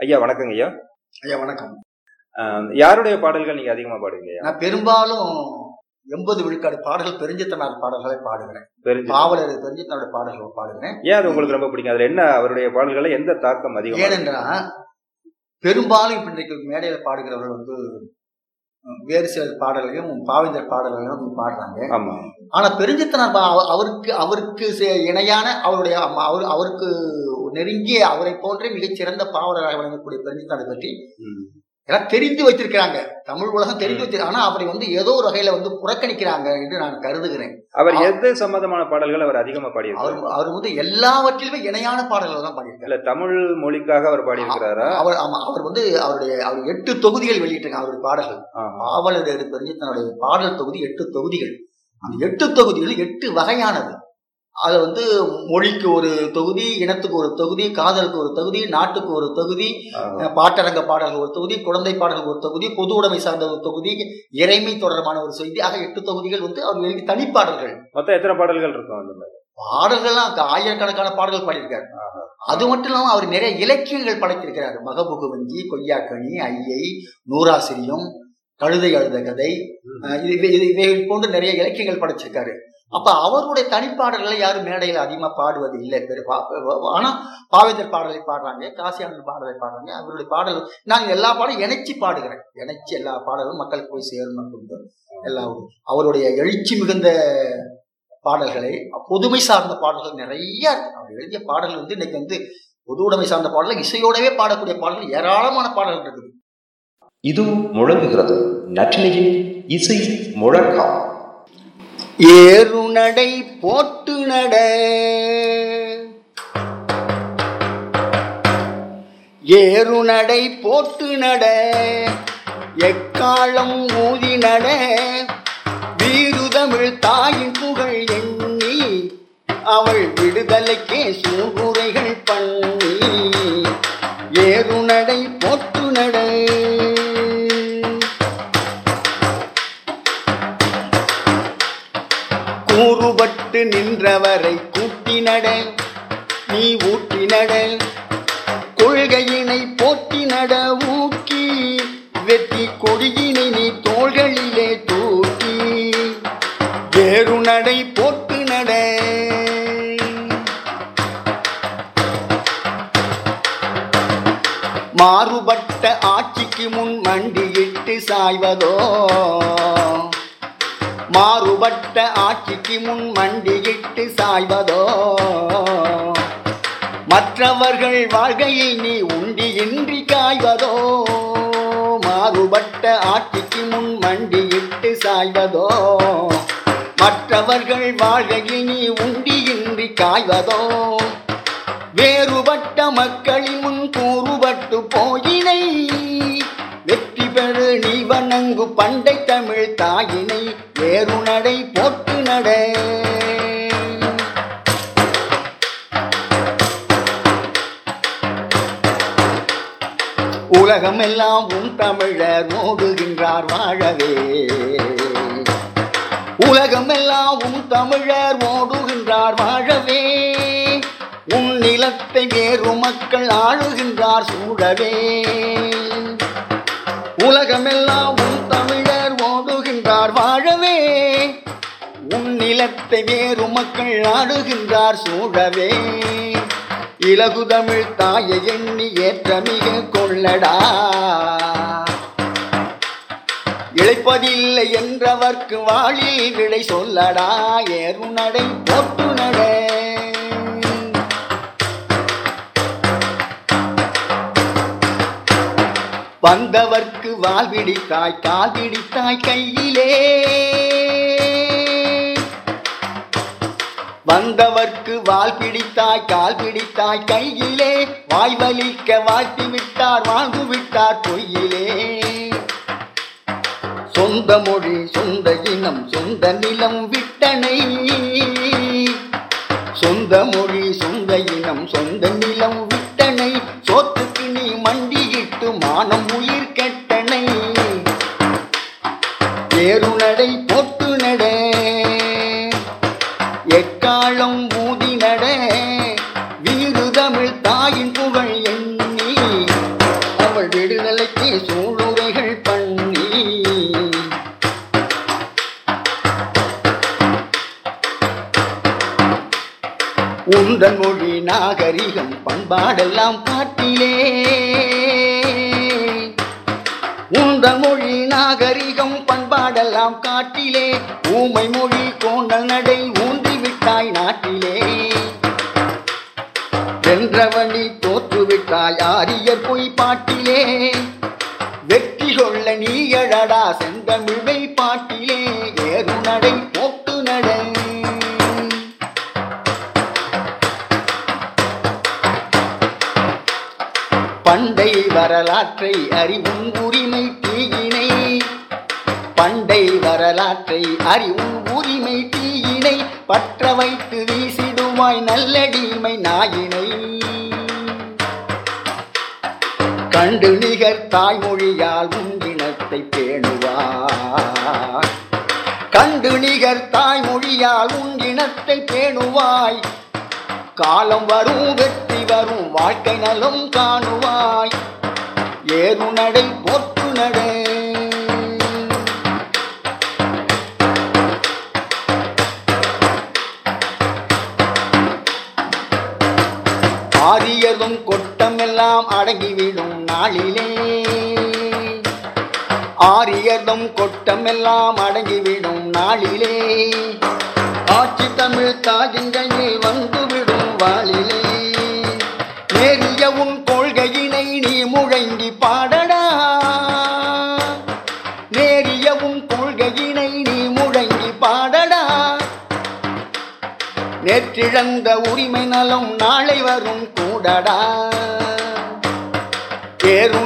ஐயா வணக்கங்க ஐயா. ஐயா வணக்கம். யாருடைய பாடல்கள் நீங்க அதிகமா பாடுவீங்க நான் பெரும்பாலும் எண்பது விழுக்காடு பாடல்கள் பெருஞ்சித்தனார் பாடல்களை பாடுகிறேன். பாவலர் பெருஞ்சித்தனாருடைய பாடல்கள் பாடுகிறேன். ஏன் அது உங்களுக்கு ரொம்ப பிடிக்கும்? அதுல என்ன அவருடைய பாடல்களை எந்த தாக்கம் அதிகம் ஏனென்றா பெரும்பாலும் இப்ப இன்றைக்கு மேடையில பாடுகிறவர்கள் வந்து வேறு சில பாடல்களையும் பாவேந்தர் பாடல்களையும் பாடுறாங்க. ஆமா. ஆனா பெருஞ்சித்தனார் அவருக்கு அவருக்கு இணையான அவருடைய அவருக்கு நெருங்கிய அவரை போன்றே மிகச்சிறந்த பாவலராக விளங்கக்கூடிய பெருஞ்சித்தனாரை பற்றி. எல்லாம் தெரிந்து வைத்திருக்கிறாங்க. தமிழ் உலகம் தெரிந்து வைத்திரு ஆனா அவரை வந்து ஏதோ ஒரு வகையில வந்து புறக்கணிக்கிறாங்க என்று நான் கருதுகிறேன். அவர் எது சம்பந்தமான பாடல்கள் அவர் அதிகமா அவர் பாடியிருக்காரு? அவர் வந்து எல்லாவற்றிலுமே இணையான பாடல்கள் தான் பாடியிருக்காரு. தமிழ் மொழிக்காக அவர் பாடியிருக்கிறாரா? அவர் ஆமா அவர் வந்து அவருடைய அவர் எட்டு தொகுதிகள் வெளியிட்டிருக்காங்க அவருடைய பாடல்கள். பாவலர் பெருஞ்சு தன்னுடைய பாடல் தொகுதி எட்டு தொகுதிகள். அந்த எட்டு தொகுதிகள் எட்டு வகையானது. அது வந்து மொழிக்கு ஒரு தொகுதி இனத்துக்கு ஒரு தொகுதி காதலுக்கு ஒரு தொகுதி நாட்டுக்கு ஒரு தொகுதி பாட்டரங்க பாடல்கள் ஒரு தொகுதி குழந்தை பாடல்கள் ஒரு தொகுதி பொது உடைமை சார்ந்த ஒரு தொகுதி இறைமை தொடர்பான ஒரு செய்தி ஆக எட்டு தொகுதிகள் வந்து அவர் எழுதி தனிப்பாடல்கள். மொத்தம் எத்தனை பாடல்கள் இருக்கும் அந்த மாதிரி? பாடல்கள்லாம் ஆயிரக்கணக்கான பாடல்கள் பாடியிருக்காரு. அது மட்டும் இல்லாம அவர் நிறைய இலக்கியங்கள் படைத்திருக்கிறார். மகபுகு வஞ்சி கொய்யாக்கனி ஐயை நூறாசிரியம் கழுதை அழுத கதை இது இவை- இது போன்று நிறைய இலக்கியங்கள் படைச்சிருக்காரு. அப்ப அவருடைய தனிப்பாடல்களை யாரும் மேடையில் அதிகமா பாடுவது இல்லை. பெரு பா- ஆனா பாவேந்தர் பாடலை பாடுறாங்க காசியானந்த பாடலை பாடுறாங்க. அவருடைய பாடல் நான் எல்லா பாடலும் இணைச்சி பாடுகிறேன். இணைச்சி எல்லா பாடலும் மக்களுக்கு போய் சேரணும் கொண்டு எல்லா அவருடைய எழுச்சி மிகுந்த பாடல்களை பொதுமை சார்ந்த பாடல்கள் நிறைய இருக்கு. அவர் எழுதிய பாடல்கள் வந்து இன்னைக்கு வந்து பொது உடைமை சார்ந்த பாடல்கள் இசையோடவே பாடக்கூடிய பாடல்கள் ஏராளமான பாடல்கள் இருக்குது. இதுவும் முழங்குகிறது. நற்றினையின் இசை முழக்கம். ஏறுநடை போட்டு நட ஏறுநடை போட்டு நட எக்காலம் ஊதி நட வீருதமிழ் தாயின் புகழ் எண்ணி அவள் விடுதலைக்கே சூகுரைகள் பண்ணி ஏறுநடை நின்றவரை கூட்டி நட நீ ஊட்டி நட கொள்கையினை போட்டி நட ஊக்கி வெற்றி கொடியினை நீ தோள்களிலே தூக்கி. வேறு நடை போட்டு நட மாறுபட்ட ஆட்சிக்கு முன் மண்டியிட்டு சாய்வதோ மாறுபட்ட ஆட்சிக்கு முன் மண்டியிட்டு சாய்வதோ? மற்றவர்கள் வாழ்கையை நீ உண்டியின்றி காய்வதோ? மாறுபட்ட ஆட்சிக்கு முன் மண்டியிட்டு சாய்வதோ? மற்றவர்கள் வாழ்கையை நீ உண்டியின்றி காய்வதோ? வேறு உலகமெல்லாம் உன் தமிழர் ஓடுகின்றார் வாழவே. உலகமெல்லாம் உன் தமிழர் ஓடுகின்றார் வாழவே. உன் நிலத்தை வேறு மக்கள் ஆளுகின்றார் சூழவே. உலகமெல்லாம் உன் தமிழர் ஓடுகின்றார் வாழவே. உன் நிலத்தை வேறு மக்கள் ஆடுகின்றார் சூழவே. இலகு தமிழ் தாயை எண்ணி ஏற்ற மிக கொள்ளடா. இழைப்பதில்லை என்றவர்க்கு வாழில் விடை சொல்லடா. ஏறு நடை போட்டு நட. வந்தவர்க்கு வாழ்விடித்தாய் பிடித்தாய் கையிலே. வந்தவர்க்கு வால் பிடித்தாய் கால் பிடித்தாய் கையிலே வாய் வலிக்க வாழ்த்தி விட்டார் வாழ்ந்து விட்டார் பொய்யிலே. சொந்த மொழி சொந்த இனம் சொந்த நிலம் விட்டனை. சொந்த மொழி சொந்த இனம் சொந்த நிலம் விட்டனை. சோத்துக்கு நீ மண்டியிட்டு மானம் உயிர் கெட்டனை. ஏறு பற்றி சூளுரைகள் பண்ணி. உந்தன் மொழி நாகரிகம் பண்பாடெல்லாம் காட்டிலே உந்தன் மொழி நாகரிகம் பண்பாடெல்லாம் காட்டிலே. ஊமை மொழி கோண்டல் நடை ஊன்றி விட்டாய் நாட்டிலே. வென்றவனி தோற்றுவிட்டாய் ஆரியர் பொய் பாட்டிலே. வெற்றி சொல்ல நீ எழடா செந்தமிழை பாட்டிலே ஏறு நடை போக்கு நடை. பண்டை வரலாற்றை அறிவும் உரிமை தீயினை. பண்டை வரலாற்றை அறிவும் உரிமை தீயினை பற்ற வைத்து வீசிடுவாய் நல்லடிமை நாயினை. கண்டு நீ நிகர் தாய்மொழியால் உன்னினத்தை பேணுவாய் கண்டு நிகர் தாய்மொழியால் உன்னினத்தை பேணுவாய். காலம் வரும் வெற்றி வரும் வாழ்க்கை நலம் காணுவாய். ஏறு நடை போற்று நடை எல்லாம் அடங்கிவிடும் நாளிலே. ஆரியதும் கொட்டமெல்லாம் அடங்கிவிடும் நாளிலே. ஆட்சி தமிழ் தாயின் கையில் வந்துவிடும் வாளிலே. நெறிய உன் கொள்கையினை நீ முழங்கி பாடடா. நேரிய உன் கொள்கையினை நீ முழங்கி பாடடா. நேற்றிழந்த உரிமை நலம் நாளை வரும் கூடடா. தேரு